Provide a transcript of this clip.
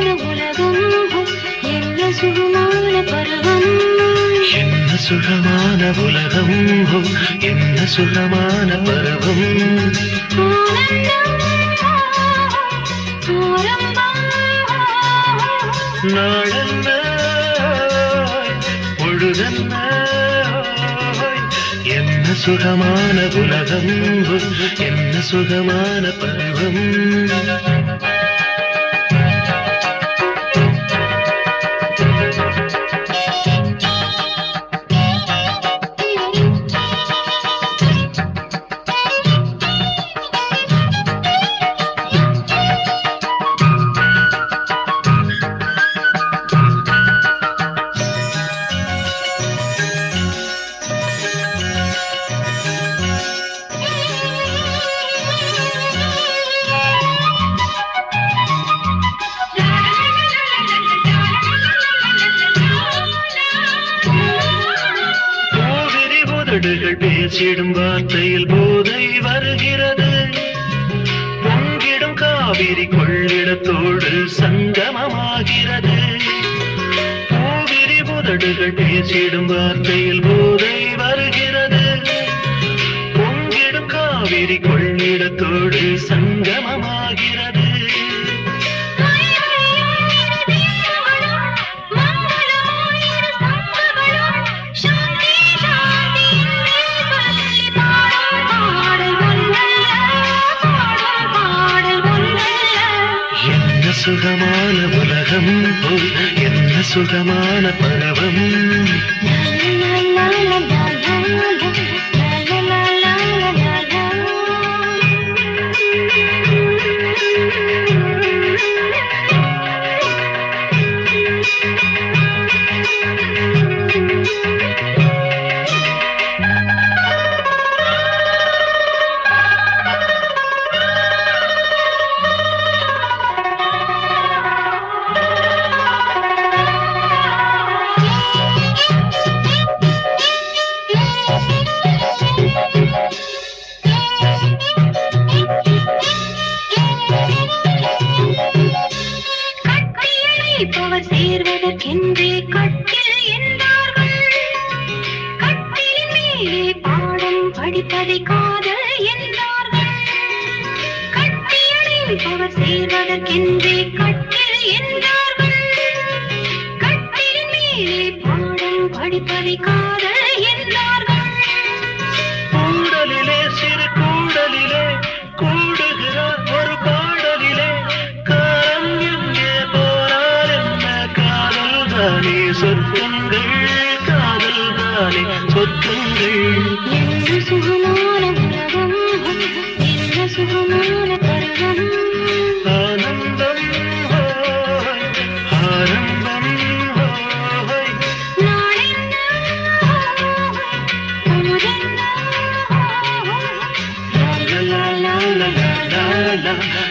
என்ன சுகமான உலகம் என்ன சுகமான பருவம்? என்ன சுகமான உலகம் என்ன சுகமான பருவம்? நாளென்ன? பொழுதென்ன? என்ன சுகமான உலகம் என்ன சுகமான பருவம்? உதடுகள் பேசிடும் வார்த்தையில் போதை வருகிறது. பொங்கிடும் காவிரி கொள்ளிடத்தோடு சங்கமமாகிறது. போதிரி உதடுகள் பேசிடும் வார்த்தையில் போதை வருகிறது. பொங்கிடும் காவிரி கொள்ளிடத்தோடு சங்கமமாகிறது. சுகமான உலகம் என்ன சுகமான பருவம் கட்டியணைப்பவர் சேர்வதற்கென்றே கட்டில் என்றார்கள் கட்டிலின் மேலே பாடம் படிப்பதை காதல் என்றார்கள் கட்டியணைப்பவர் சேர்வதற்கென்றே கட்டில் என்றார்கள் கட்டிலின் மேலே பாடம் படிப்பதை காதல் என்றார்கள் முத்தங்கள் என்ன சுகமான பரவம் என்ன சுகமான பரவம் ஆனந்தம் ஆனந்தம் La la la la la la